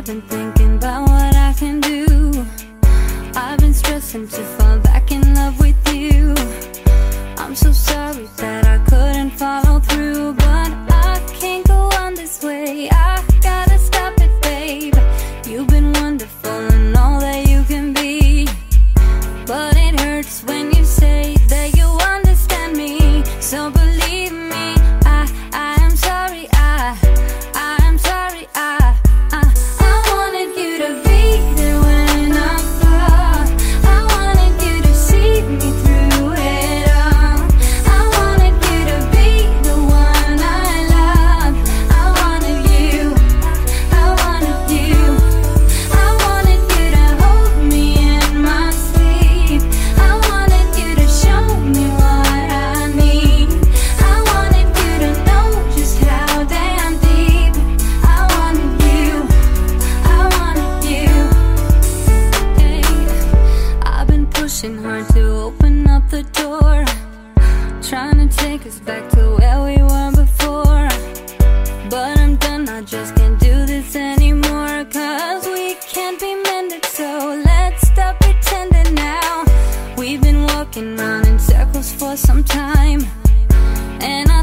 I've been thinking about what I can do. I've been stressing to fall back in love with you. I'm so sorry that I couldn't follow through But I can't go on this way. I gotta stop it, babe. You've been wonderful. trying to take us back to where we were before. But I'm done, I just can't do this anymore Cause we can't be mended, so let's stop pretending now. We've been walking round in circles for some time. And I